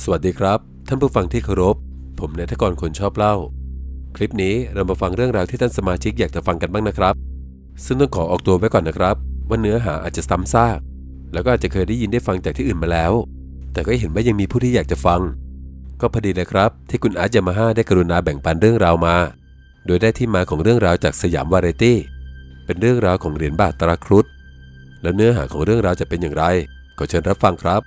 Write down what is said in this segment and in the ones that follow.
สวัสดีครับ ท่านผู้ฟังที่เคารพ ผมนายทกรคนชอบเล่า คลิปนี้เรามาฟังเรื่องราวที่ท่านสมาชิกอยากจะฟังกันบ้างนะครับ ซึ่งต้องขอออกตัวไว้ก่อนนะครับ ว่าเนื้อหาอาจจะซ้ำซาก แล้วก็อาจจะเคยได้ยินได้ฟังจากที่อื่นมาแล้ว แต่ก็เห็นว่ายังมีผู้ที่อยากจะฟัง ก็พอดีเลยครับ ที่คุณอาร์ตยามาฮ่าได้กรุณาแบ่งปันเรื่องราวมา โดยได้ที่มาของเรื่องราวจากสยามวาไรตี้ เป็นเรื่องราวของเหรียญบาทตราครุฑแล้วเนื้อหาของเรื่องราวจะเป็นอย่างไรขอเชิญรับฟังครับ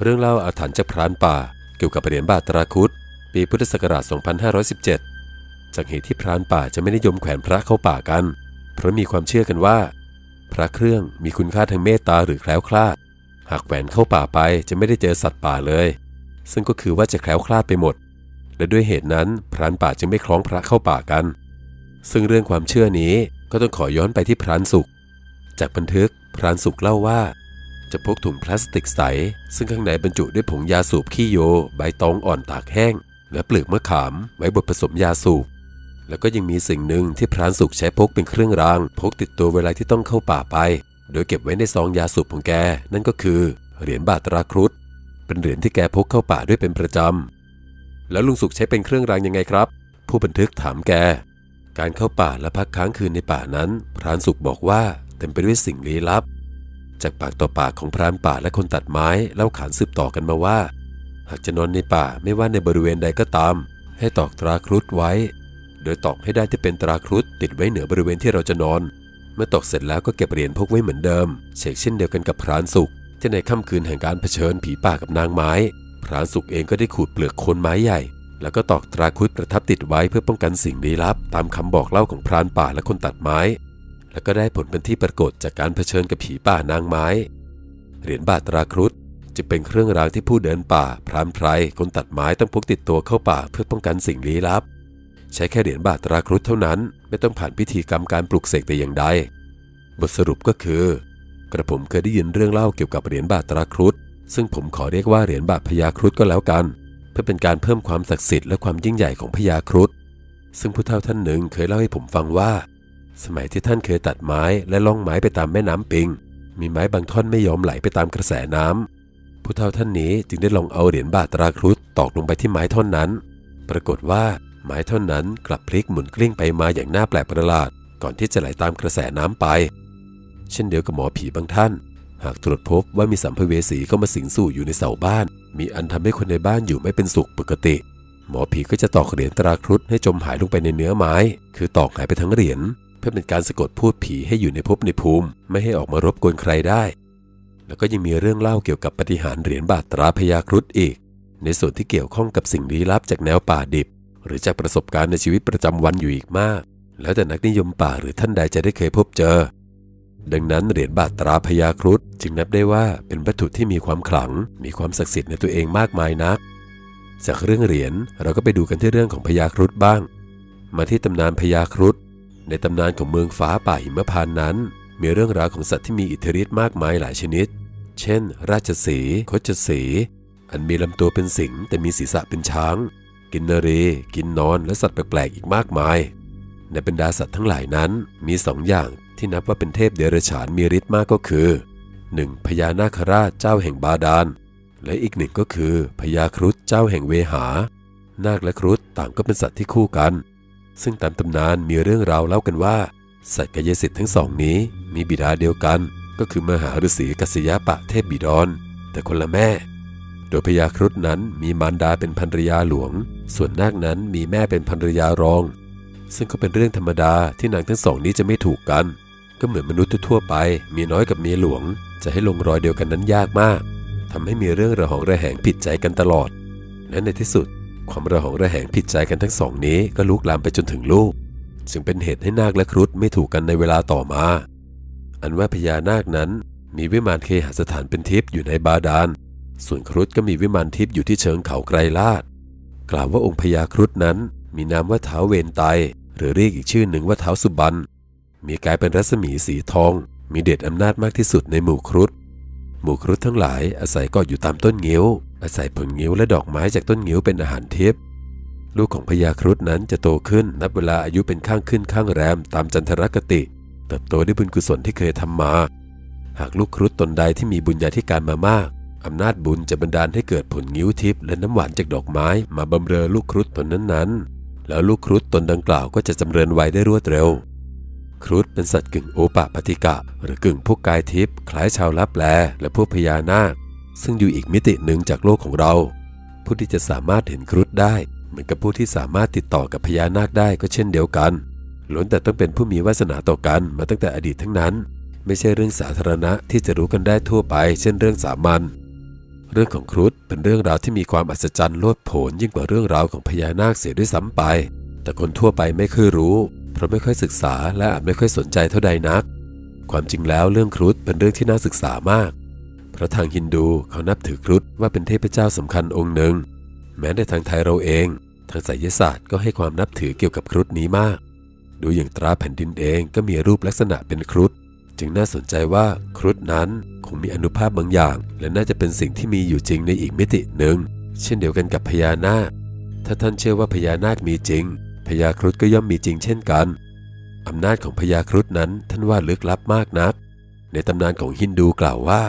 เรื่องเล่าอาถรรพ์จากพรานป่า เกี่ยวกับเหรียญบาทตราครุฑปีพุทธศักราช 2517 จากเหตุที่พรานป่าจะไม่นิยมแขวนพระเข้าป่ากัน เพราะมีความเชื่อกันว่า พระเครื่องมีคุณค่าทางเมตตาหรือแคล้วคลาด หากแขวนเข้าป่าไปจะไม่ได้เจอสัตว์ป่าเลย ซึ่งก็คือว่าจะแคล้วคลาดไปหมด และด้วยเหตุนั้นพรานป่าจึงไม่คล้องพระเข้าป่ากัน ซึ่งเรื่องความเชื่อนี้ก็ต้องขอย้อนไปที่พรานสุข จากบันทึกพรานสุขเล่าว่า จะพกถุงพลาสติกใส ซึ่งข้างในบรรจุด้วยผงยาสูบขี้โย ใบตองอ่อนตากแห้ง และเปลือกมะขามไว้บดผสมยาสูบ แล้วก็ยังมีสิ่งหนึ่งที่พรานสุขใช้พกเป็นเครื่องราง พกติดตัวเวลาที่ต้องเข้าป่าไป โดยเก็บไว้ในซองยาสูบของแก นั่นก็คือ เหรียญบาทตราครุฑเป็นเหรียญที่แกพกเข้าป่าด้วยเป็นประจำ แล้วลุงสุขใช้เป็นเครื่องรางยังไงครับ ผู้บันทึกถามแก การเข้าป่าและพักค้างคืนในป่านั้น พรานสุขบอกว่าเต็มไปด้วยสิ่งลี้ลับ จากปากต่อปากของพรานป่าและคนตัดไม้เล่าขานสืบต่อกันมาว่า หากจะนอนในป่าไม่ว่าในบริเวณใดก็ตาม ให้ตอกตราครุฑไว้ โดยตอกให้ได้ที่เป็นตราครุฑติดไว้เหนือบริเวณที่เราจะนอน เมื่อตอกเสร็จแล้วก็เก็บเหรียญพกไว้เหมือนเดิมเชกเช่นเดียวกันกับพรานสุขที่ในค่ำคืนแห่งการเผชิญผีป่ากับนางไม้ พรานสุขเองก็ได้ขูดเปลือกโคนไม้ใหญ่ แล้วก็ตอกตราครุฑประทับติดไว้เพื่อป้องกันสิ่งลี้ลับ ตามคำบอกเล่าของพรานป่าและคนตัดไม้ แล้วก็ได้ผลเป็นที่ปรากฏจากการเผชิญกับผีป่านางไม้ เหรียญบาทตราครุฑจะเป็นเครื่องรางที่ผู้เดินป่า พรานไพรคนตัดไม้ต้องพกติดตัวเข้าป่าเพื่อป้องกันสิ่งลี้ลับ ใช้แค่เหรียญบาทตราครุฑเท่านั้น ไม่ต้องผ่านพิธีกรรมการปลุกเสกแต่อย่างใด บทสรุปก็คือ กระผมเคยได้ยินเรื่องเล่าเกี่ยวกับเหรียญบาทตราครุฑซึ่งผมขอเรียกว่าเหรียญบาทพญาครุฑก็แล้วกัน เพื่อเป็นการเพิ่มความศักดิ์สิทธิ์และความยิ่งใหญ่ของพญาครุฑซึ่งผู้เฒ่าท่านหนึ่งเคยเล่าให้ผมฟังว่า สมัยที่ท่านเคยตัดไม้และล่องไม้ไปตามแม่น้ำปิง มีไม้บางท่อนไม่ยอมไหลไปตามกระแสน้ำผู้เฒ่าท่านนี้จึงได้ลองเอาเหรียญบาทตราครุฑตอกลงไปที่ไม้ท่อนนั้น ปรากฏว่าไม้ท่อนนั้นกลับพลิกหมุนกลิ้งไปมาอย่างน่าแปลกประหลาด ก่อนที่จะไหลตามกระแสน้ำไป เช่นเดียวกับหมอผีบางท่าน หากตรวจพบว่ามีสัมภเวสีเข้ามาสิงสู่อยู่ในเสาบ้าน มีอันทำให้คนในบ้านอยู่ไม่เป็นสุขปกติ หมอผีก็จะตอกเหรียญตราครุฑให้จมหายลงไปในเนื้อไม้ คือตอกหายไปทั้งเหรียญ พื่อเป็นการสะกดพูดผีให้อยู่ในภพในภูมิ ไม่ให้ออกมารบกวนใครได้ แล้วก็ยังมีเรื่องเล่าเกี่ยวกับปฏิหารเหรียญบาทตราพญาครุฑอีก ในส่วนที่เกี่ยวข้องกับสิ่งลี้ลับจากแนวป่าดิบ หรือจากประสบการณ์ในชีวิตประจำวันอยู่อีกมาก แล้วแต่นักนิยมป่าหรือท่านใดจะได้เคยพบเจอ ดังนั้นเหรียญบาทตราพญาครุฑจึงนับได้ว่าเป็นวัตถุที่มีความขลัง มีความศักดิ์สิทธิ์ในตัวเองมากมายนัก จากเรื่องเหรียญเราก็ไปดูกันที่เรื่องของพญาครุฑบ้าง มาที่ตำนานพญาครุฑ ในตำนานของเมืองฟ้าป่าหิมพานนั้น มีเรื่องราวของสัตว์ที่มีอิทธิฤทธิ์มากมายหลายชนิด เช่น ราชสีห์คชสีอันมีลำตัวเป็นสิงแต่มีศีรษะเป็นช้าง กินนรี กินนอน และสัตว์แปลกๆอีกมากมาย ในบรรดาสัตว์ทั้งหลายนั้น มีสองอย่างที่นับว่าเป็นเทพเดรัจฉานมีฤทธิ์มากก็คือ 1. พญานาคราชเจ้าแห่งบาดาล และอีกหนึ่งก็คือพญาครุฑเจ้าแห่งเวหา นาคและครุฑต่างก็เป็นสัตว์ที่คู่กัน ซึ่งตามตำนานมีเรื่องราวเล่ากันว่า สัตกายสิทธิ์ทั้งสองนี้มีบิดาเดียวกัน ก็คือมหาฤาษีกัสยปะเทพบิดร แต่คนละแม่ โดยพญาครุฑนั้นมีมารดาเป็นภรรยาหลวง ส่วนนาคนั้นมีแม่เป็นภรรยารอง ซึ่งก็เป็นเรื่องธรรมดาที่นางทั้งสองนี้จะไม่ถูกกัน ก็เหมือนมนุษย์ทั่วไป มีน้อยกับเมียหลวง จะให้ลงรอยเดียวกันนั้นยากมากทำให้มีเรื่องระหองระแหงผิดใจกันตลอดและในที่สุด ความระหองระแหงผิดใจกันทั้งสองนี้ก็ลุกลามไปจนถึงลูก จึงเป็นเหตุให้นาคและครุฑไม่ถูกกันในเวลาต่อมา อันว่าพญานาคนั้นมีวิมานเคหสถานเป็นทิพย์อยู่ในบาดาล ส่วนครุฑก็มีวิมานทิพย์อยู่ที่เชิงเขาไกรลาด กล่าวว่าองค์พญาครุฑนั้น มีนามว่าเท้าเวนไต หรือเรียกอีกชื่อหนึ่งว่าเท้าสุบัน มีกายเป็นรัศมีสีทอง มีเดชอำนาจมากที่สุดในหมู่ครุฑ หมู่ครุฑทั้งหลายอาศัยเกาะอยู่ตามต้นงิ้วอาศัยผลงิ้วและดอกไม้จากต้นงิ้วเป็นอาหารทิพย์ลูกของพญาครุฑนั้นจะโตขึ้นนับเวลาอายุเป็นข้างขึ้นข้างแรมตามจันทรคติ เติบโตด้วยบุญกุศลที่เคยทำมา หากลูกครุฑตนใดที่มีบุญญาธิการมามากอำนาจบุญจะบันดาลให้เกิดผลงิ้วทิพย์และน้ำหวานจากดอกไม้ มาบำเรอลูกครุฑตนนั้นๆ แล้วลูกครุฑตนดังกล่าวก็จะจำเริญไวได้รวดเร็ว ครุฑเป็นสัตว์กึ่งโอปะปฏิกะ หรือกึ่งพวกกายทิพย์คล้ายชาวลับแล และพวกพญานาค ซึ่งอยู่อีกมิติหนึ่งจากโลกของเรา ผู้ที่จะสามารถเห็นครุฑได้ เหมือนกับผู้ที่สามารถติดต่อกับพญานาคได้ก็เช่นเดียวกันล้วนแต่ต้องเป็นผู้มีวาสนาต่อกันมาตั้งแต่อดีตทั้งนั้น ไม่ใช่เรื่องสาธารณะที่จะรู้กันได้ทั่วไป เช่นเรื่องสามัญเรื่องของครุฑเป็นเรื่องราวที่มีความอัศจรรย์โลดโผนยิ่งกว่าเรื่องราวของพญานาคเสียด้วยซ้ำไป แต่คนทั่วไปไม่ค่อยรู้ เพราะไม่ค่อยศึกษาและอาจไม่ค่อยสนใจเท่าใดนัก ความจริงแล้วเรื่องครุฑเป็นเรื่องที่น่าศึกษามาก เพราะทางฮินดูเขานับถือครุฑว่าเป็นเทพเจ้าสำคัญองค์หนึ่ง แม้ในทางไทยเราเอง ทางไสยศาสตร์ก็ให้ความนับถือเกี่ยวกับครุฑนี้มาก ดูอย่างตราแผ่นดินเองก็มีรูปลักษณะเป็นครุฑจึงน่าสนใจว่าครุฑนั้นคงมีอนุภาพบางอย่าง และน่าจะเป็นสิ่งที่มีอยู่จริงในอีกมิติหนึ่ง เช่นเดียวกันกับพญานาค ถ้าท่านเชื่อว่าพญานาคมีจริง พญาครุฑก็ย่อมมีจริงเช่นกัน อำนาจของพญาครุฑนั้นท่านว่าลึกลับมากนัก ในตำนานของฮินดูกล่าวว่า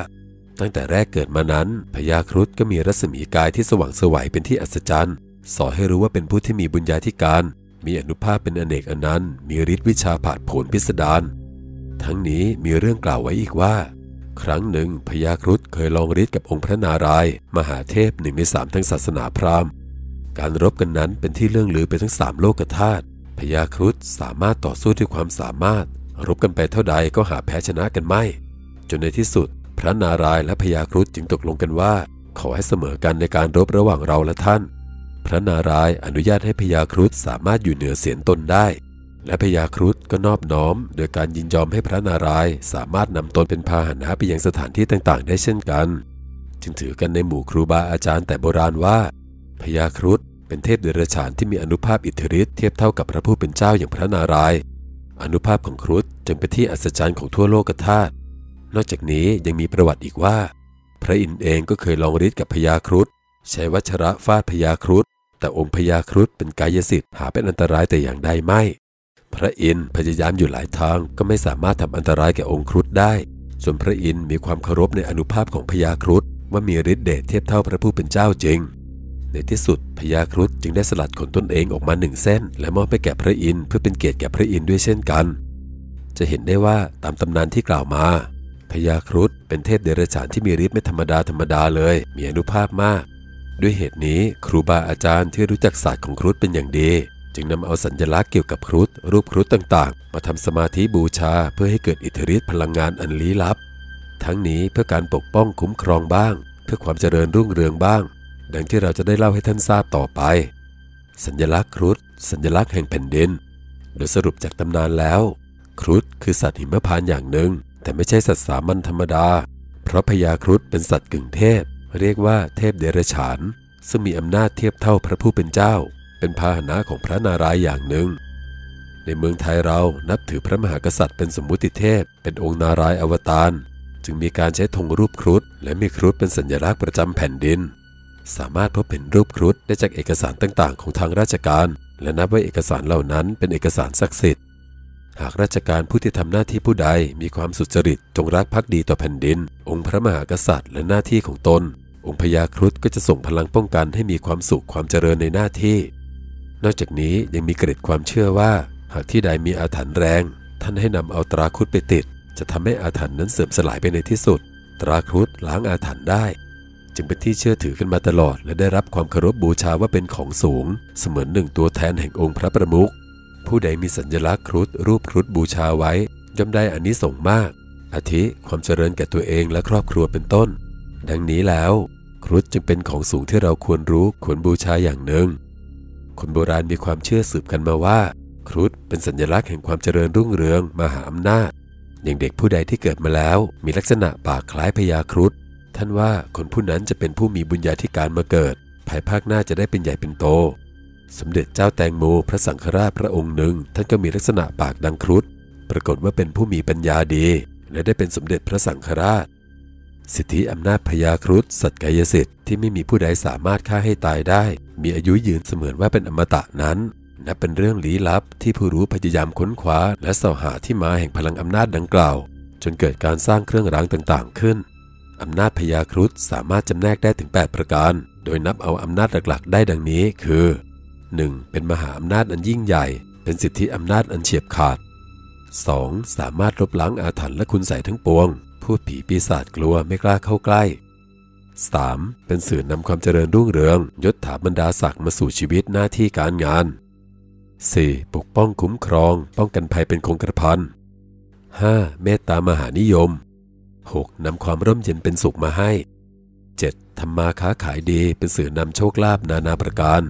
ตั้งแต่แรกเกิดมานั้นพญาครุฑก็มีรัศมีกายที่สว่างสวัยเป็นที่อัศจรรย์สอนให้รู้ว่าเป็นผู้ที่มีบุญญาธิการ มีอนุภาพเป็นอเนกอนันต์ มีฤทธิ์วิชาผาดโผนพิสดาร ทั้งนี้มีเรื่องกล่าวไว้อีกว่า ครั้งหนึ่งพญาครุฑเคยลองฤทธิ์กับองค์พระนารายมหาเทพหนึ่งในสามทั้งศาสนาพราหมณ์ การรบกันนั้นเป็นที่เรื่องลือไปทั้งสามโลกธาตุพญาครุฑสามารถต่อสู้ด้วยความสามารถ รบกันไปเท่าใดก็หาแพ้ชนะกันไม่ จนในที่สุด พระนารายณ์และพญาครุฑจึงตกลงกันว่า ขอให้เสมอกันในการรบระหว่างเราและท่าน พระนารายณ์อนุญาตให้พญาครุฑสามารถอยู่เหนือเสียนตนได้ และพญาครุฑก็นอบน้อม โดยการยินยอมให้พระนารายณ์สามารถนำตนเป็นพาหนะไปยังสถานที่ต่างๆ ได้เช่นกัน จึงถือกันในหมู่ครูบาอาจารย์แต่โบราณว่า พญาครุฑเป็นเทพเดรัจฉานที่มีอนุภาพอิทธิฤทธิ์เทียบเท่ากับพระผู้เป็นเจ้าอย่างพระนารายณ์อนุภาพของครุฑจึงเป็นที่อัศจรรย์ของทั่วโลกธาตุนอกจากนี้ยังมีประวัติอีกว่า พระอินทร์เองก็เคยลองฤทธิ์กับพญาครุฑใช้วัชระฟาดพญาครุฑแต่องค์พญาครุฑเป็นกายสิทธิ์หาเป็นอันตรายแต่อย่างใดไม่ พระอินทร์พยายามอยู่หลายทางก็ไม่สามารถทำอันตรายแก่องค์ครุฑได้ ส่วนพระอินทร์มีความเคารพในอนุภาพของพญาครุฑว่ามีฤทธิ์เดชเทียบเท่าพระผู้เป็นเจ้าจริง ในที่สุดพญาครุฑจึงได้สลัดขนตนเองออกมาหนึ่งเส้น และมอบไปแก่พระอินทร์เพื่อเป็นเกียรติแก่พระอินทร์ด้วยเช่นกัน จะเห็นได้ว่าตามตำนานที่กล่าวมาพญาครุฑเป็นเทพเดรัจฉานที่มีฤทธิ์ไม่ธรรมดาธรรมดาเลย มีอนุภาพมาก ด้วยเหตุนี้ครูบาอาจารย์ที่รู้จักศาสตร์ของครุฑเป็นอย่างดี จึงนำเอาสัญลักษณ์เกี่ยวกับครุฑรูปครุฑต่างๆ มาทำสมาธิบูชาเพื่อให้เกิดอิทธิฤทธิ์พลังงานอันลี้ลับ ทั้งนี้เพื่อการปกป้องคุ้มครองบ้าง เพื่อความเจริญรุ่งเรืองบ้าง ดังที่เราจะได้เล่าให้ท่านทราบต่อไป สัญลักษณ์ครุฑสัญลักษณ์แห่งแผ่นดิน โดยสรุปจากตำนานแล้ว ครุฑคือสัตว์หิมพานต์อย่างหนึ่ง แต่ไม่ใช่สัตว์สามัญธรรมดา เพราะพญาครุฑเป็นสัตว์กึ่งเทพ เรียกว่าเทพเดรัจฉาน ซึ่งมีอำนาจเทียบเท่าพระผู้เป็นเจ้า เป็นพาหนะของพระนารายณ์อย่างหนึ่ง ในเมืองไทยเรานับถือพระมหากษัตริย์เป็นสมมุติเทพ เป็นองค์นารายณ์อวตารจึงมีการใช้ธงรูปครุฑและมีครุฑเป็นสัญลักษณ์ประจำแผ่นดิน สามารถพบเห็นรูปครุฑได้จากเอกสารต่างๆ ของทางราชการ และนับว่าเอกสารเหล่านั้นเป็นเอกสารศักดิ์สิทธิ์ หากราชการผู้ที่ทำหน้าที่ผู้ใดมีความสุจริตจงรักภักดีต่อแผ่นดิน องค์พระมหากษัตริย์และหน้าที่ของตน องค์พญาครุฑก็จะส่งพลังป้องกันให้มีความสุขความเจริญในหน้าที่ นอกจากนี้ยังมีเกร็ดความเชื่อว่า หากที่ใดมีอาถรรพ์แรง ท่านให้นำเอาตราครุฑไปติด จะทำให้อาถรรพ์นั้นเสื่อมสลายไปในที่สุด ตราครุฑล้างอาถรรพ์ได้ จึงเป็นที่เชื่อถือกันมาตลอด และได้รับความเคารพบูชาว่าเป็นของสูง เสมือนหนึ่งตัวแทนแห่งองค์พระประมุขผู้ใดมีสัญลักษณ์ครุฑรูปครุฑบูชาไว้ย่อมได้อานิสงส์มาก อาทิความเจริญแก่ตัวเองและครอบครัวเป็นต้น ดังนี้แล้ว ครุฑจึงเป็นของสูงที่เราควรรู้ควรบูชาอย่างหนึ่ง คนโบราณมีความเชื่อสืบกันมาว่า ครุฑเป็นสัญลักษณ์แห่งความเจริญรุ่งเรืองมหาอำนาจอย่างเด็กผู้ใดที่เกิดมาแล้ว มีลักษณะปากคล้ายพญาครุฑ ท่านว่าคนผู้นั้นจะเป็นผู้มีบุญญาธิการมาเกิด ภายภาคหน้าจะได้เป็นใหญ่เป็นโต สมเด็จเจ้าแตงโมพระสังฆราชพระองค์หนึ่ง ท่านก็มีลักษณะปากดังครุฑปรากฏว่าเป็นผู้มีปัญญาดี และได้เป็นสมเด็จพระสังฆราช สิทธิอำนาจพญาครุฑสัตกายสิทธิ์ที่ไม่มีผู้ใดสามารถฆ่าให้ตายได้ มีอายุยืนเสมือนว่าเป็นอมตะนั้นนับเป็นเรื่องลี้ลับที่ผู้รู้พยายามค้นคว้า และเสาหาที่มาแห่งพลังอำนาจดังกล่าว จนเกิดการสร้างเครื่องรางต่างๆขึ้น อำนาจพญาครุฑสามารถจำแนกได้ถึง 8 ประการ โดยนับเอาอำนาจหลักๆ ได้ดังนี้คือ 1. เป็นมหาอำนาจอันยิ่งใหญ่ เป็นสิทธิอำนาจอันเฉียบขาด 2. สามารถลบล้างอาถรรพ์และคุณใส่ทั้งปวง พูดผีปีศาจกลัวไม่กล้าเข้าใกล้ 3. เป็นสื่อนำความเจริญรุ่งเรืองยศถาบรรดาศักดิ์มาสู่ชีวิตหน้าที่การงาน 4. ปกป้องคุ้มครอง ป้องกันภัยเป็นคงกระพัน 5. เมตตามหานิยม 6. นำความร่มเย็นเป็นสุขมาให้ 7. ทำมาค้าขายดีเป็นสื่อนำโชคลาภนานาประการ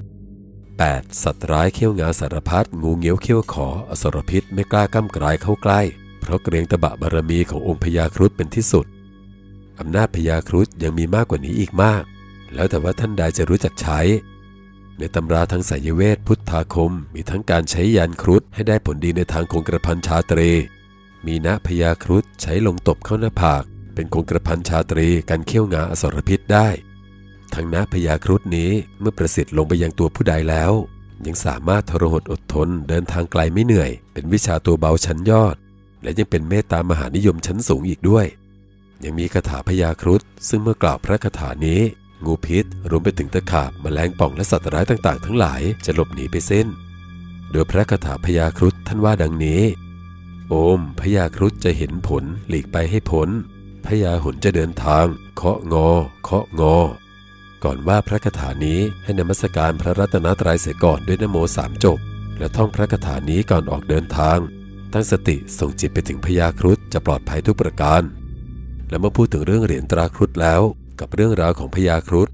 8. สัตว์ร้ายเขี้ยวงาสารพัดงูเงี้ยวเขี้ยวขอ อสรพิษไม่กล้าก้ามกลายเข้าใกล้ เพราะเกรงตะบะบารมีขององค์พญาครุฑเป็นที่สุด อำนาจพญาครุฑยังมีมากกว่านี้อีกมาก แล้วแต่ว่าท่านใดจะรู้จักใช้ ในตำราทางสายเวทพุทธาคม มีทั้งการใช้ยานครุฑให้ได้ผลดีในทางคงกระพันชาตรี มีณพญาครุฑใช้ลงตบเข้าหน้าผาก เป็นคงกระพันชาตรีการเขี้ยวงาอสรพิษได้ ทั้งณพญาครุฑนี้เมื่อประสิทธิ์ลงไปยังตัวผู้ใดแล้ว ยังสามารถทรหดอดทนเดินทางไกลไม่เหนื่อย เป็นวิชาตัวเบาชั้นยอด และยังเป็นเมตตามหานิยมชั้นสูงอีกด้วย ยังมีคาถาพญาครุฑซึ่งเมื่อกล่าวพระคาถานี้ งูพิษรวมไปถึงตะขาบแมลงป่องและสัตว์ร้ายต่างๆ ทั้งหลายจะหลบหนีไปเส้น โดยพระคาถาพญาครุฑท่านว่าดังนี้ โอมพญาครุฑจะเห็นผลหลีกไปให้พ้นพญาหุนจะเดินทาง เคาะงอ เคาะงอ ก่อนว่าพระคาถานี้ให้นมัสการพระรัตนตรัยเสียก่อนด้วยนโมสามจบ และท่องพระคาถานี้ก่อนออกเดินทาง ตั้งสติส่งจิตไปถึงพญาครุฑจะปลอดภัยทุกประการ และเมื่อพูดถึงเรื่องเหรียญตราครุฑแล้ว กับเรื่องราวของพญาครุฑ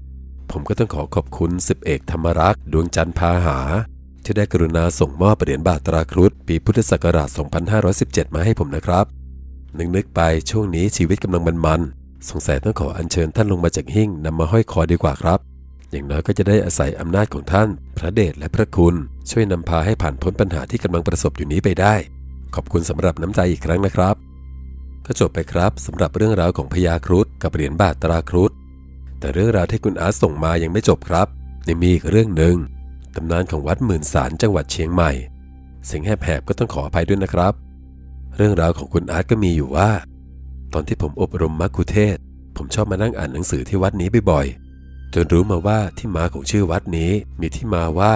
ผมก็ต้องขอขอบคุณสิบเอกธรรมรักษ์ดวงจันทร์พาหา ที่ได้กรุณาส่งมอบเหรียญบาทตราครุฑปีพุทธศักราช 2517 มาให้ผมนะครับ นึกนึกไปช่วงนี้ชีวิตกำลังมันๆ สงสัยต้องขออัญเชิญท่านลงมาจากหิ้งนำมาห้อยคอดีกว่าครับ อย่างน้อยก็จะได้อาศัยอำนาจของท่าน พระเดชและพระคุณ ช่วยนำพาให้ผ่านพ้นปัญหาที่กำลังประสบอยู่นี้ไปได้ ขอบคุณสำหรับน้ำใจอีกครั้งนะครับก็จบไปครับสำหรับเรื่องราวของพญาครุฑกับเหรียญบาทตราครุฑแต่เรื่องราวที่คุณอาร์ตส่งมายังไม่จบครับยังมีอีกเรื่องหนึ่ง ตำนานของวัดหมื่นสารจังหวัดเชียงใหม่ เสียงแหบๆก็ต้องขออภัยด้วยนะครับ เรื่องราวของคุณอาร์ตก็มีอยู่ว่า ตอนที่ผมอบรมมัคคุเทศ ผมชอบมานั่งอ่านหนังสือที่วัดนี้บ่อยๆ จนรู้มาว่าที่มาของชื่อวัดนี้มีที่มาว่า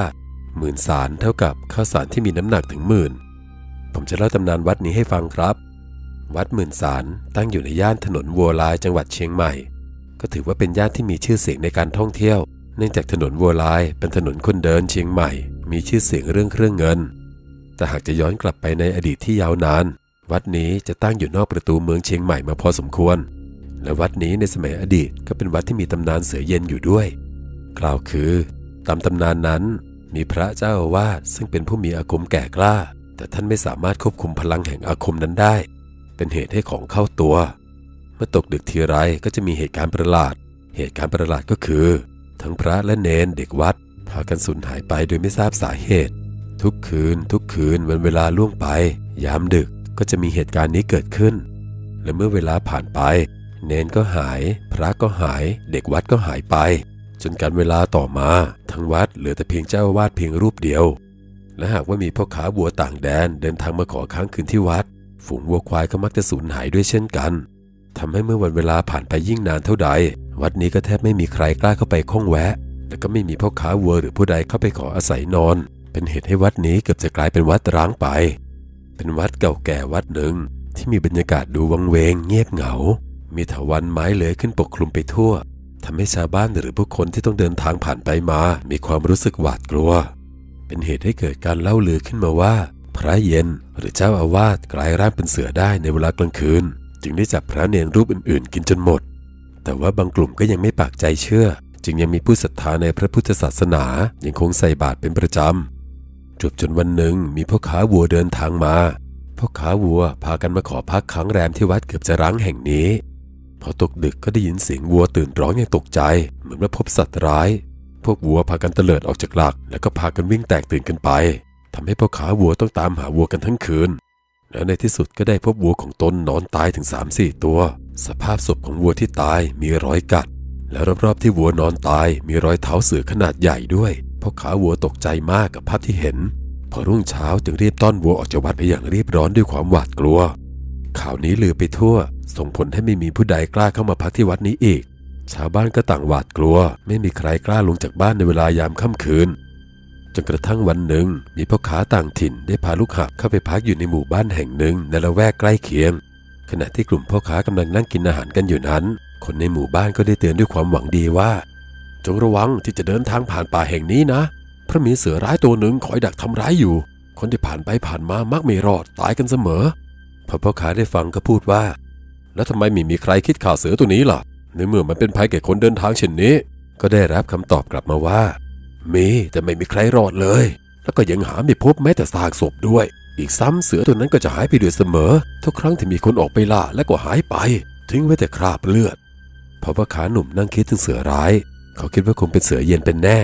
หมื่นสารเท่ากับข้าวสารที่มีน้ำหนักถึงหมื่น ผมจะเล่าตำนานวัดนี้ให้ฟังครับ วัดหมื่นสารตั้งอยู่ในย่านถนนวัวลายจังหวัดเชียงใหม่ ก็ถือว่าเป็นย่านที่มีชื่อเสียงในการท่องเที่ยว เนื่องจากถนนวัวลายเป็นถนนคนเดินเชียงใหม่ มีชื่อเสียงเรื่องเครื่องเงิน แต่หากจะย้อนกลับไปในอดีตที่ยาวนาน วัดนี้จะตั้งอยู่นอกประตูเมืองเชียงใหม่มาพอสมควร และวัดนี้ในสมัยอดีตก็เป็นวัดที่มีตำนานเสือเย็นอยู่ด้วย กล่าวคือตามตำนานนั้น มีพระเจ้าอาวาสซึ่งเป็นผู้มีอาคมแก่กล้า แต่ท่านไม่สามารถควบคุมพลังแห่งอาคมนั้นได้ เป็นเหตุให้ของเข้าตัว เมื่อตกดึกทีไรก็จะมีเหตุการณ์ประหลาด เหตุการณ์ประหลาดก็คือ ทั้งพระและเนนเด็กวัด พากันสูญหายไปโดยไม่ทราบสาเหตุ ทุกคืน ทุกคืนวันเวลาล่วงไป ยามดึกก็จะมีเหตุการณ์นี้เกิดขึ้น และเมื่อเวลาผ่านไป เนนก็หาย พระก็หาย เด็กวัดก็หายไป จนการเวลาต่อมาทั้งวัดเหลือแต่เพียงเจ้าวาสเพียงรูปเดียว และหากว่ามีพ่อค้าวัวต่างแดนเดินทางมาขอค้างคืนที่วัด ฝูงวัวควายก็มักจะสูญหายด้วยเช่นกัน ทำให้เมื่อวันเวลาผ่านไปยิ่งนานเท่าใด วัดนี้ก็แทบไม่มีใครกล้าเข้าไปข้องแวะ และก็ไม่มีพ่อค้าวัวหรือผู้ใดเข้าไปขออาศัยนอน เป็นเหตุให้วัดนี้เกือบจะกลายเป็นวัดร้างไป เป็นวัดเก่าแก่วัดหนึ่ง ที่มีบรรยากาศดูวังเวง เงียบเหงา มีถาวันไม้เลื้อยขึ้นปกคลุมไปทั่วทำให้ชาวบ้านหรือผู้คนที่ต้องเดินทางผ่านไปมา มีความรู้สึกหวาดกลัว เป็นเหตุให้เกิดการเล่าลือขึ้นมาว่า พระเย็นหรือเจ้าอาวาสกลายร่างเป็นเสือได้ในเวลากลางคืน จึงได้จับพระเนรรูปอื่นๆ กินจนหมด แต่ว่าบางกลุ่มก็ยังไม่ปากใจเชื่อ จึงยังมีผู้ศรัทธาในพระพุทธศาสนายังคงใส่บาตรเป็นประจำจบจนวันหนึ่งมีพ่อค้าวัวเดินทางมาพ่อค้าวัวพากันมาขอพักค้างแรมที่วัดเกือบจะร้างแห่งนี้ พอตกดึกก็ได้ยินเสียงวัวตื่นร้องอย่างตกใจ เหมือนว่าพบสัตว์ร้าย พวกวัวพากันเตลิดออกจากหลัก แล้วก็พากันวิ่งแตกตื่นกันไปทำให้พ่อค้าวัวต้องตามหาวัวกันทั้งคืน แล้วในที่สุดก็ได้พบวัวของตนนอนตายถึง 3-4 ตัว สภาพศพของวัวที่ตายมีรอยกัด และรอบๆที่วัวนอนตายมีรอยเท้าเสือขนาดใหญ่ด้วยพ่อค้าวัวตกใจมากกับภาพที่เห็น พอรุ่งเช้าจึงรีบต้อนวัวออกจากวัดไปอย่างรีบร้อนด้วยความหวาดกลัว ข่าวนี้ลือไปทั่ว ส่งผลให้ไม่มีผู้ใดกล้าเข้ามาพักที่วัดนี้อีก ชาวบ้านก็ต่างหวาดกลัว ไม่มีใครกล้าลงจากบ้านในเวลายามค่ำคืน จนกระทั่งวันหนึ่ง มีพ่อค้าต่างถิ่นได้พาลูกหาบเข้าไปพักอยู่ในหมู่บ้านแห่งหนึ่งในละแวกใกล้เคียง ขณะที่กลุ่มพ่อค้ากำลังนั่งกินอาหารกันอยู่นั้น คนในหมู่บ้านก็ได้เตือนด้วยความหวังดีว่า จงระวังที่จะเดินทางผ่านป่าแห่งนี้นะเพราะมีเสือร้ายตัวหนึ่งคอยดักทำร้ายอยู่ คนที่ผ่านไปผ่านมามักไม่รอดตายกันเสมอพอพ่อค้าได้ฟังก็พูดว่า แล้วทำไมไม่มีใครคิดข่าวเสือตัวนี้ล่ะในเมื่อมันเป็นภัยแก่คนเดินทางเช่นนี้ ก็ได้รับคำตอบกลับมาว่า มีแต่ไม่มีใครรอดเลย แล้วก็ยังหาไม่พบแม้แต่ซากศพด้วย อีกซ้ำเสือตัวนั้นก็จะหายไปด้วยเสมอ ทุกครั้งที่มีคนออกไปล่าและก็หายไป ทิ้งไว้แต่คราบเลือดพอพ่อค้าหนุ่มนั่งคิดถึงเสือร้าย เขาคิดว่าคงเป็นเสือเย็นเป็นแน่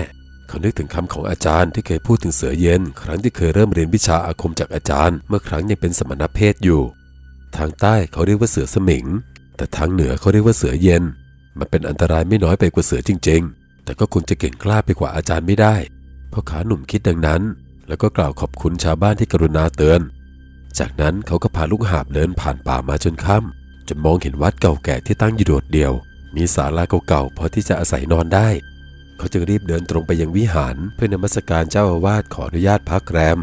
เขานึกถึงคำของอาจารย์ที่เคยพูดถึงเสือเย็น ครั้งที่เคยเริ่มเรียนวิชาอาคมจากอาจารย์ เมื่อครั้งยังเป็นสมณเพศอยู่ ทางใต้เขาเรียกว่าเสือสมิง แต่ทางเหนือเขาเรียกว่าเสือเย็น มันเป็นอันตรายไม่น้อยไปกว่าเสือจริง ๆ แต่ก็คงจะเก่งกล้าไปกว่าอาจารย์ไม่ได้พ่อขาหนุ่มคิดดังนั้น แล้วก็กล่าวขอบคุณชาวบ้านที่กรุณาเตือน จากนั้นเขาก็พาลูกหาบเดินผ่านป่ามาจนค่ำจนมองเห็นวัดเก่าแก่ที่ตั้งอยู่โดดเดี่ยว มีศาลาเก่าๆพอที่จะอาศัยนอนได้ เขาจึงรีบเดินตรงไปยังวิหารเพื่อนมัสการเจ้าอาวาสขออนุญาตพักแรม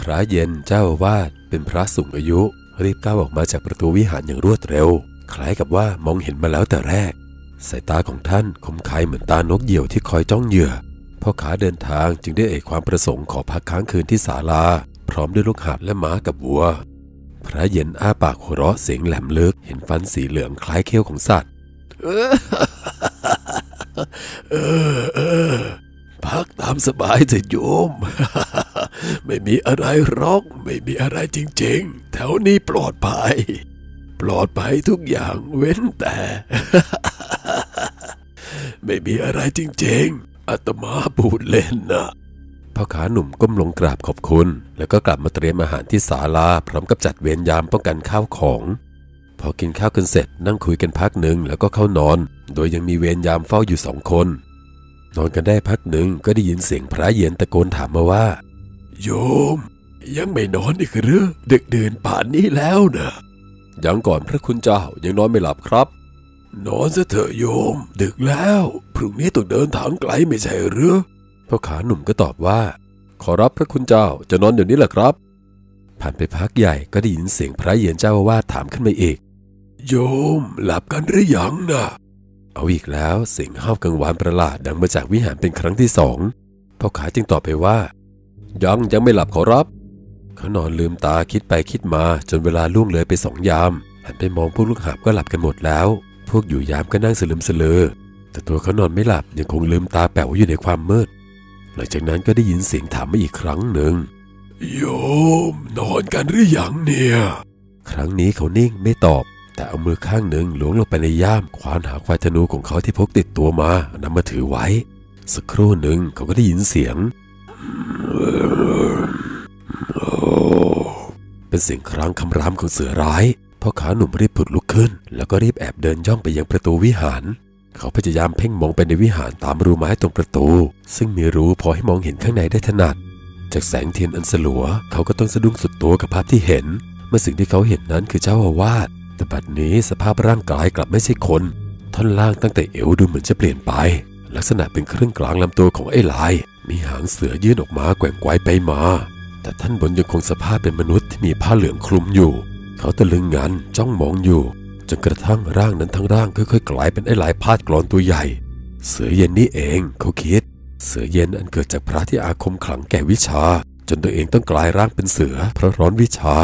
พระเย็นเจ้าอาวาสเป็นพระสูงอายุรีบก้าวออกมาจากประตูวิหารอย่างรวดเร็ว คล้ายกับว่ามองเห็นมาแล้วแต่แรก สายตาของท่านคมคายเหมือนตานกเหยี่ยวที่คอยจ้องเหยื่อพ่อขาเดินทางจึงได้เอ่ยความประสงค์ขอพักค้างคืนที่ศาลา พร้อมด้วยลูกหาบและม้ากับวัว พระเย็นอ้าปากหัวเราะเสียงแหลมลึก เห็นฟันสีเหลืองคล้ายเขี้ยวของสัตว์เออเออพักตามสบายเถอะโยม ไม่มีอะไรรอก ไม่มีอะไรจริงๆ แถวนี้ปลอดภัย ปลอดภัยทุกอย่างเว้นแต่ ไม่มีอะไรจริงๆอาตมาพูดเล่นนะพ่อขาหนุ่มก้มลงกราบขอบคุณ แล้วก็กลับมาเตรียมอาหารที่ศาลาพร้อมกับจัดเวรยามป้องกันข้าวของ พอกินข้าวกันเสร็จนั่งคุยกันพักหนึ่งแล้วก็เข้านอน โดยยังมีเวรยามเฝ้าอยู่สองคน นอนกันได้พักหนึ่งก็ได้ยินเสียงพระเย็นตะโกนถามมาว่า โยม ยังไม่นอนอีกหรือดึกเดินป่านนี้แล้วนะยังก่อนพระคุณเจ้ายังนอนไม่หลับครับ นอนซะเถอะโยม ดึกแล้ว พรุ่งนี้ต้องเดินทางไกลไม่ใช่หรือพ่อขาหนุ่มก็ตอบว่า ขอรับพระคุณเจ้าจะนอนเดี๋ยวนี้แหละครับ ผ่านไปพักใหญ่ก็ได้ยินเสียงพระเย็นเจ้าอาวาสถามขึ้นมาอีก โยม หลับกันหรือยังนะเอาอีกแล้วเสียงห้าวกังวานประหลาดดังมาจากวิหารเป็นครั้งที่สองพ่อขาจึงตอบไปว่า ยังยังไม่หลับขอรับ เขานอนลืมตาคิดไปคิดมาจนเวลาล่วงเลยไปสองยาม หันไปมองพวกลูกหาบก็หลับกันหมดแล้ว พวกอยู่ยามก็นั่งสลึมสลือ แต่ตัวเขานอนไม่หลับยังคงลืมตาแป๋วอยู่ในความมืด หลังจากนั้นก็ได้ยินเสียงถามมาอีกครั้งหนึ่ง โยม นอนกันหรือยังเนี่ย ครั้งนี้เขานิ่งไม่ตอบ แต่เอามือข้างหนึ่งล้วงลงไปในย่ามควานหาควายธนูของเขาที่พกติดตัวมานำมาถือไว้ สักครู่หนึ่งเขาก็ได้ยินเสียงเป็นเสียงครางคำรามของเสือร้าย พ่อขาหนุ่มรีบผุดลุกขึ้น แล้วก็รีบแอบเดินย่องไปยังประตูวิหาร เขาพยายามเพ่งมองไปในวิหารตามรูไม้ตรงประตู ซึ่งมีรูพอให้มองเห็นข้างในได้ถนัด จากแสงเทียนอันสลัว เขาก็ต้องสะดุ้งสุดตัวกับภาพที่เห็น เมื่อสิ่งที่เขาเห็นนั้นคือเจ้าอาวาสแต่บัดนี้สภาพร่างกายกลับไม่ใช่คน ท่อนล่างตั้งแต่เอวดูเหมือนจะเปลี่ยนไป ลักษณะเป็นครึ่งกลางลำตัวของไอ้ลาย มีหางเสือยื่นออกมาแกว่งไกวไปมา แต่ท่านบนยังคงสภาพเป็นมนุษย์ที่มีผ้าเหลืองคลุมอยู่ เขาตะลึงงันจ้องมองอยู่จนกระทั่งร่างนั้นทั้งร่างค่อยๆกลายเป็นไอ้ลายพาดกรอนตัวใหญ่ เสือเย็นนี่เองเขาคิด เสือเย็นอันเกิดจากพระที่อาคมขลังแก่วิชา จนตัวเองต้องกลายร่างเป็นเสือเพราะร้อนวิชา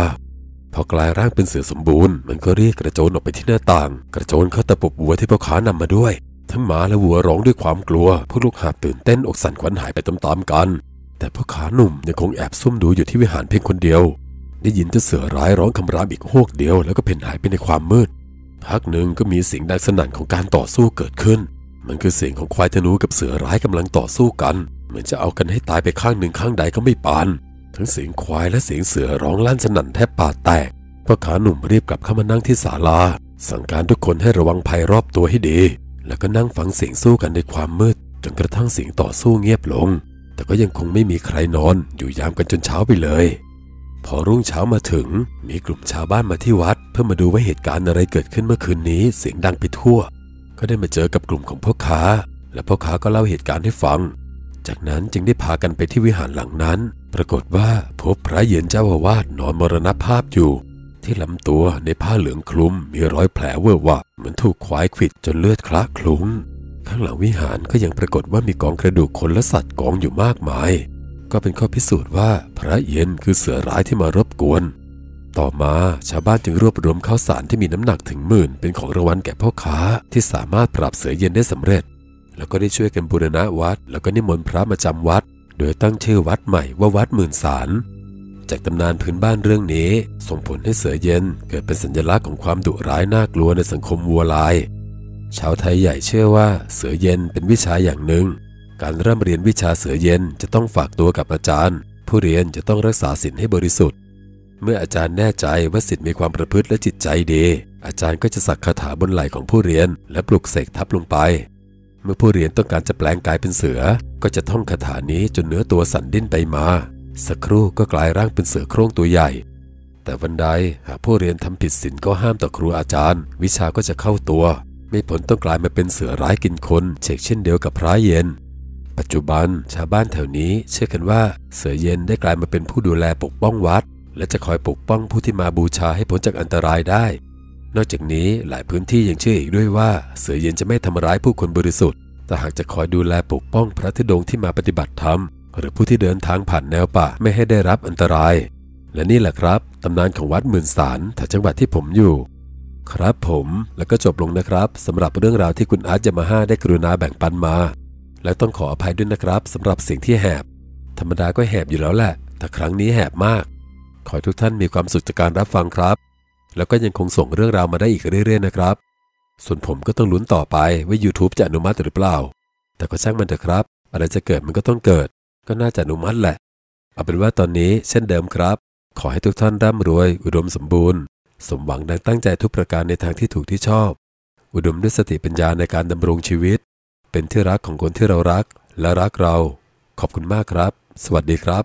พอกลายร่างเป็นเสือสมบูรณ์ มันก็เรียกกระโจนออกไปที่หน้าต่าง กระโจนเข้าตะปบวัวที่พ่อค้านำมาด้วย ทั้งหมาและวัวร้องด้วยความกลัวพวกลูกหาบตื่นเต้นอกสั่นขวัญหายไปตามๆกัน แต่พ่อขาหนุ่มยังคงแอบซุ่มดูอยู่ที่วิหารเพียงคนเดียว ได้ยินเจ้าเสือร้ายร้องคำรามอีกโฮกเดียวแล้วก็เพ่นหายไปในความมืด พักหนึ่งก็มีเสียงดังสนั่นของการต่อสู้เกิดขึ้น มันคือเสียงของควายธนูกับเสือร้ายกำลังต่อสู้กัน เหมือนจะเอากันให้ตายไปข้างหนึ่งข้างใดก็ไม่ปาน ทั้งเสียงควายและเสียงเสือร้องลั่นสนั่นแทบปาแตกพ่อขาหนุ่มรีบกลับเข้ามานั่งที่ศาลา สั่งการทุกคนให้ระวังภัยรอบตัวให้ดี แล้วก็นั่งฟังเสียงสู้กันในความมืด จนกระทั่งเสียงต่อสู้เงียบลง แต่ก็ยังคงไม่มีใครนอนอยู่ยามกันจนเช้าไปเลย พอรุ่งเช้ามาถึง มีกลุ่มชาวบ้านมาที่วัด เพื่อมาดูว่าเหตุการณ์อะไรเกิดขึ้นเมื่อคืนนี้เสียงดังไปทั่ว ก็ได้มาเจอกับกลุ่มของพ่อค้า และพ่อค้าก็เล่าเหตุการณ์ให้ฟัง จากนั้นจึงได้พากันไปที่วิหารหลังนั้น ปรากฏว่าพบพระเย็นเจ้าอาวาสนอนมรณภาพอยู่ ที่ลำตัวในผ้าเหลืองคลุม มีรอยแผลเวอะวะเหมือนถูกควายขิดจนเลือดคละคลุ้งข้างหลังวิหารก็ยังปรากฏว่ามีกองกระดูกคนและสัตว์กองอยู่มากมาย ก็เป็นข้อพิสูจน์ว่าพระเย็นคือเสือร้ายที่มารบกวน ต่อมาชาวบ้านจึงรวบรวมข้าวสารที่มีน้ำหนักถึงหมื่น เป็นของรางวัลแก่พ่อค้าที่สามารถปราบเสือเย็นได้สำเร็จ แล้วก็ได้ช่วยกันบูรณะวัด แล้วก็นิมนต์พระมาจำวัด โดยตั้งชื่อวัดใหม่ว่าวัดหมื่นสารจากตำนานพื้นบ้านเรื่องนี้ ส่งผลให้เสือเย็นเกิดเป็นสัญลักษณ์ของความดุร้ายน่ากลัวในสังคมวัวลาย ชาวไทยใหญ่เชื่อว่าเสือเย็นเป็นวิชาอย่างหนึ่ง การเริ่มเรียนวิชาเสือเย็นจะต้องฝากตัวกับอาจารย์ ผู้เรียนจะต้องรักษาศีลให้บริสุทธิ์ เมื่ออาจารย์แน่ใจว่าสิทธิ์มีความประพฤติและจิตใจดี อาจารย์ก็จะสักคาถาบนไหล่ของผู้เรียน และปลุกเสกทับลงไป เมื่อผู้เรียนต้องการจะแปลงกายเป็นเสือ ก็จะท่องคาถานี้จนเนื้อตัวสั่นดิ้นไปมา สักครู่ก็กลายร่างเป็นเสือโคร่งตัวใหญ่ แต่วันใดหากผู้เรียนทำผิดศีลก็ห้ามต่อครูอาจารย์ วิชาก็จะเข้าตัว ไม่ผลต้องกลายมาเป็นเสือร้ายกินคนเชกเช่นเดียวกับพระเย็น ปัจจุบันชาวบ้านแถวนี้เชื่อกันว่าเสือเย็นได้กลายมาเป็นผู้ดูแลปกป้องวัด และจะคอยปกป้องผู้ที่มาบูชาให้พ้นจากอันตรายได้ นอกจากนี้หลายพื้นที่ยังเชื่ออีกด้วยว่า เสือเย็นจะไม่ทำร้ายผู้คนบริสุทธิ์ แต่หากจะคอยดูแลปกป้องพระธุดงที่มาปฏิบัติธรรม หรือผู้ที่เดินทางผ่านแนวป่าไม่ให้ได้รับอันตราย และนี่แหละครับตำนานของวัดหมื่นสารแถวจังหวัดที่ผมอยู่ครับผมแล้วก็จบลงนะครับสำหรับเรื่องราวที่คุณอาร์ตยามาฮ่าได้กรุณาแบ่งปันมา และต้องขออภัยด้วยนะครับสำหรับเสียงที่แหบ ธรรมดาก็แหบอยู่แล้วแหละ แต่ครั้งนี้แหบมาก ขอให้ทุกท่านมีความสุขจากการรับฟังครับ แล้วก็ยังคงส่งเรื่องราวมาได้อีกเรื่อยๆนะครับ ส่วนผมก็ต้องลุ้นต่อไปว่า YouTube จะอนุมัติหรือเปล่า แต่ก็ช่างมันเถอะครับ อะไรจะเกิดมันก็ต้องเกิด ก็น่าจะอนุมัติแหละ เอาเป็นว่าตอนนี้เช่นเดิมครับ ขอให้ทุกท่านร่ำรวย อุดมสมบูรณ์ สมหวังดังตั้งใจทุกประการในทางที่ถูกที่ชอบ อุดมด้วยสติปัญญาในการดำรงชีวิต เป็นที่รักของคนที่เรารักและรักเรา ขอบคุณมากครับ สวัสดีครับ